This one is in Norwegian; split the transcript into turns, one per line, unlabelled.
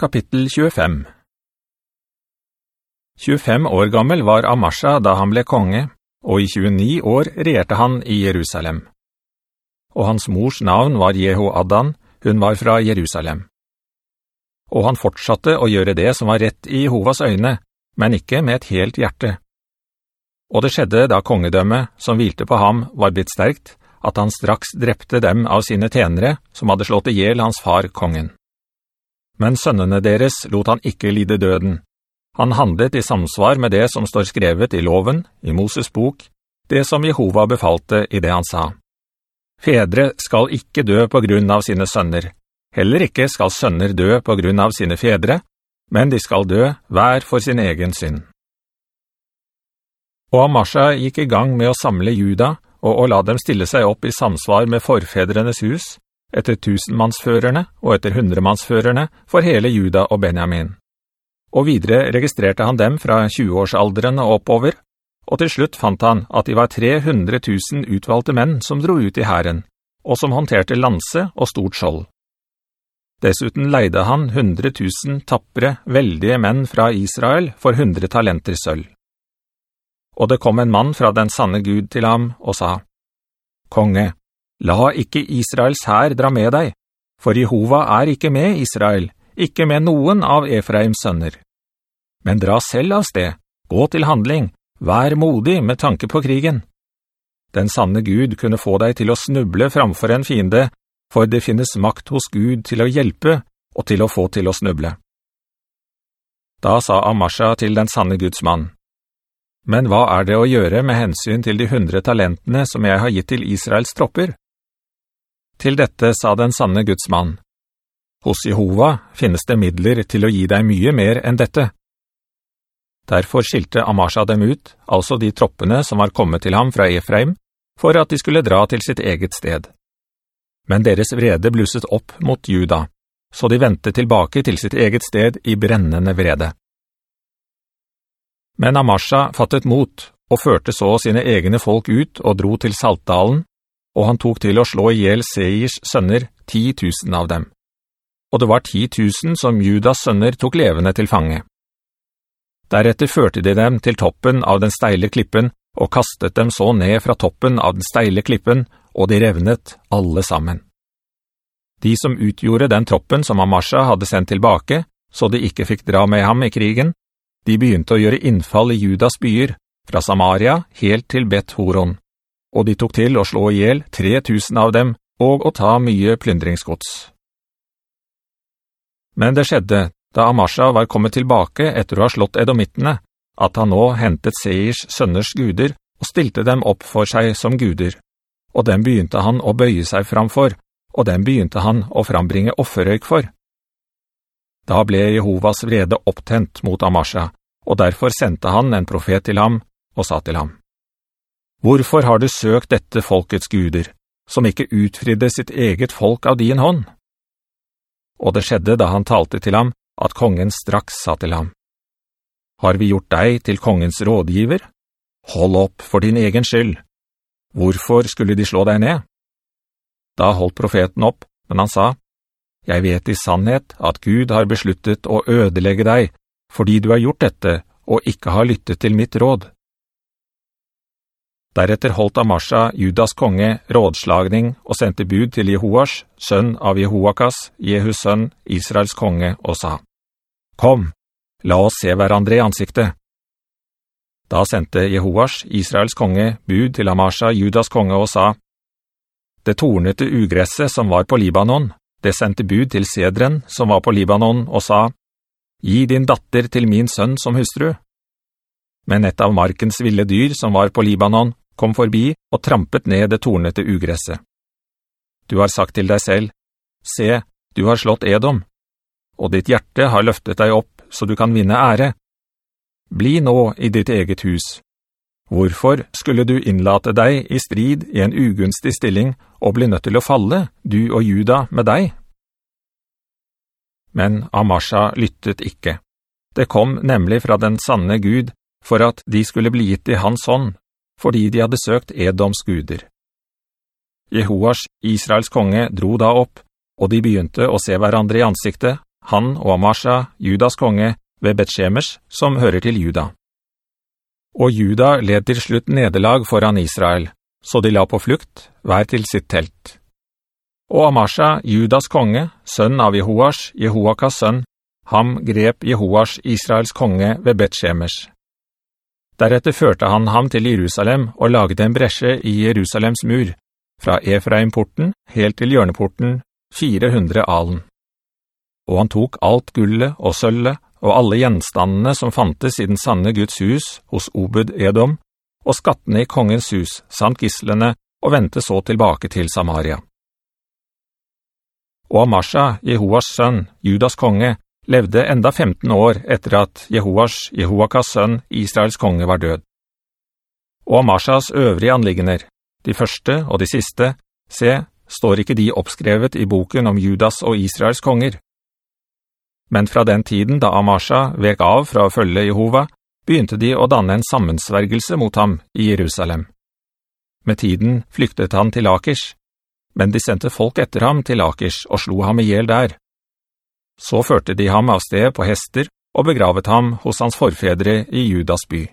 Kapittel 25 25 år gammel var Amasha da han ble konge, og i 29 år regjerte han i Jerusalem. Og hans mors navn var Jehoadan, hun var fra Jerusalem. Og han fortsatte å gjøre det som var rett i Jehovas øyne, men ikke med et helt hjerte. Og det skjedde da kongedømmet, som hvilte på ham, var blitt sterkt, at han straks drepte dem av sine tenere, som hadde slått ihjel hans far kongen. Men sønnene deres lot han ikke lide døden. Han handlet i samsvar med det som står skrevet i loven, i Moses bok, det som Jehova befalte i det han sa. Fedre skal ikke dø på grunn av sine sønner. Heller ikke skal sønner dø på grunn av sine fedre, men de skal dø hver for sin egen synd. Og Amasha gikk i gang med å samle juda, og å la dem stille seg opp i samsvar med forfedrenes hus, etter tusenmannsførerne og etter hundremannsførerne for hele Juda og Benjamin. Og videre registrerte han dem fra 20-årsalderen og oppover, og til slutt fant han at de var 300 000 utvalgte menn som dro ut i herren, og som håndterte lanse og stort skjold. Dessuten leide han 100 000 tappere, veldige menn fra Israel for 100 talenter sølv. Og det kom en mann fra den sanne Gud til ham og sa, «Konge, La ikke Israels hær dra med deg, for Jehova er ikke med Israel, ikke med noen av Efraims sønner. Men dra selv av sted, gå til handling, vær modig med tanke på krigen. Den sanne Gud kunne få deg til å snuble framfor en fiende, for det finnes makt hos Gud til å hjelpe og til å få til å snuble. Da sa Amasha til den sanne Guds mann, «Men hva er det å gjøre med hensyn til de hundre talentene som jeg har gitt til Israels tropper?» Til dette sa den sanne Guds mann, «Hos Jehova finnes det midler til å gi deg mye mer enn dette.» Derfor skilte Amasha dem ut, altså de troppene som var kommet til ham fra Efraim, for at de skulle dra til sitt eget sted. Men deres vrede blusset opp mot Juda, så de ventet tilbake til sitt eget sted i brennende vrede. Men Amasha fattet mot, og førte så sine egne folk ut og dro til Saltdalen, og han tok til å slå ihjel Seirs sønner, ti tusen av dem. Og det var ti tusen som Judas sønner tok levende til fange. Deretter førte de dem til toppen av den steile klippen, og kastet dem så ned fra toppen av den steile klippen, og de revnet alle sammen. De som utgjorde den troppen som Amasha hadde sendt tilbake, så de ikke fikk dra med ham i krigen, de begynte å gjøre innfall i Judas byer, fra Samaria helt til Bet-Horon og de tok til å slå ihjel 3000 av dem og å ta mye plyndringsgods. Men det skjedde, da Amasha var kommet tilbake etter å ha slått edomittene, at han nå hentet Seirs sønners guder og stilte dem opp for seg som guder, og dem begynte han å bøye seg framfor, og dem begynte han å frambringe offerøyk for. Da ble Jehovas vrede opptent mot Amasha, og derfor sendte han en profet til ham og sa til ham, Hvorfor har du søkt dette folkets guder, som ikke utfridde sitt eget folk av din hånd? Og det skjedde da han talte til ham, at kongen straks sa til ham, Har vi gjort deg til kongens rådgiver? Hold opp for din egen skyld. Hvorfor skulle de slå deg ned? Da holdt profeten opp, men han sa, Jeg vet i sannhet at Gud har besluttet å ødelegge deg, fordi du har gjort dette og ikke har lyttet til mitt råd. Deretter holdt Amasha, Judas konge, rådslagning og sendte bud til Jehoas, sønn av Jehoakas, Jehus sønn, Israels konge, og sa, «Kom, la oss se hverandre i ansiktet.» Da sendte Jehoas, Israels konge, bud til Amasha, Judas konge, og sa, «Det tornete ugresset som var på Libanon, det sendte bud til Sedren som var på Libanon, og sa, «Gi din datter til min sønn som hustru.» Men et av markens ville dyr som var på Libanon, kom forbi og trampet ned det tornete ugresset. Du har sagt til deg selv, «Se, du har slått Edom, og ditt hjerte har løftet deg opp så du kan vinne ære. Bli nå i ditt eget hus. Hvorfor skulle du innlate deg i strid i en ugunstig stilling og bli nødt til å falle, du og Juda, med deg?» Men Amasha lyttet ikke. Det kom nemlig fra den sanne Gud, for at de skulle bli gitt i hans hånd, fordi de hadde søkt Edoms guder. Jehoas, Israels konge, dro da opp, og de begynte å se hverandre i ansiktet, han og Amasha, Judas konge, ved Betshemers, som hører til Juda. Og Juda led til slutt nederlag foran Israel, så de la på flukt, hver til sitt telt. Og Amasha, Judas konge, sønn av Jehoas, Jehoakas sønn, ham grep Jehoas, Israels konge, ved Betshemers. Deretter førte han ham til Jerusalem og laget en bresje i Jerusalems mur, fra Efraim-porten helt til hjørneporten, 400 alen. Og han tok alt gullet og sølvet og alle gjenstandene som fantes i den sanne Guds hus hos Obud Edom, og skattene i kongens hus, samt gislene, og ventet så tilbake til Samaria. Og Amasha, Jehoas sønn, Judas konge, levde enda 15 år etter at Jehoas, Jehoakas sønn, Israels konge var død. Og Amashas øvrige anliggender, de første og de siste, se, står ikke de oppskrevet i boken om Judas og Israels konger. Men fra den tiden da Amasha vek av fra å følge Jehova, begynte de å danne en sammensvergelse mot ham i Jerusalem. Med tiden flyktet han til Akers, men de sendte folk etter ham til Akers og slo ham ihjel der. Så førte de ham av sted på hester og begravet ham hos hans forfedre i Judas by.